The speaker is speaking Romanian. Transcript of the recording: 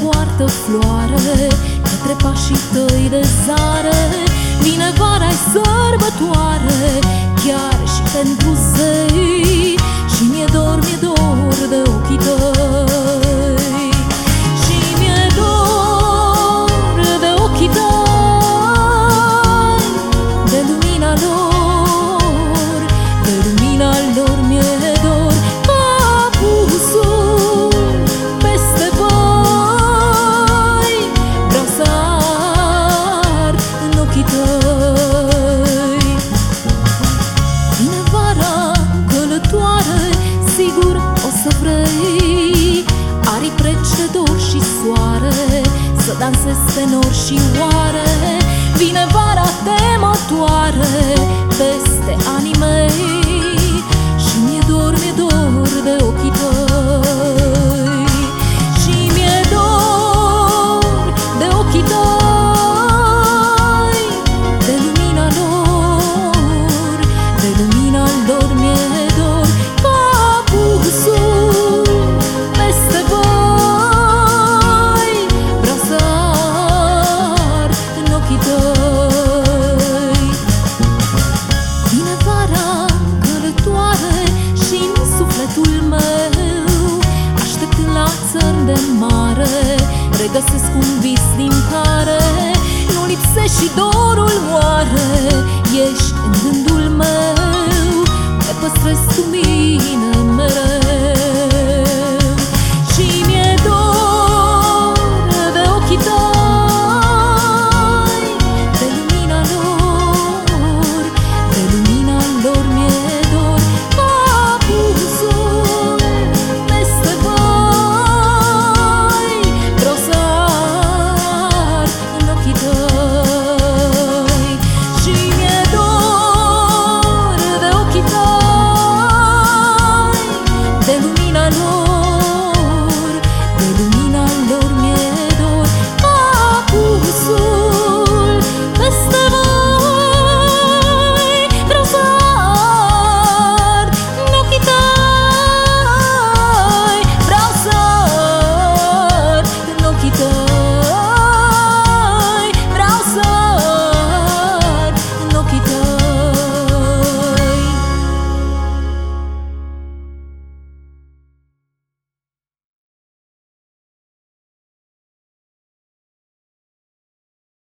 poartă floare Către pașii tăi de zare. Vine vara să dansezi senor și oare? Vine vara temătoare peste ani mei găsesc un vis din care Nu lipsești și dorul oare. Ești în gândul meu Te păstrez cu mine mereu.